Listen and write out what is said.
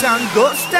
Sangosta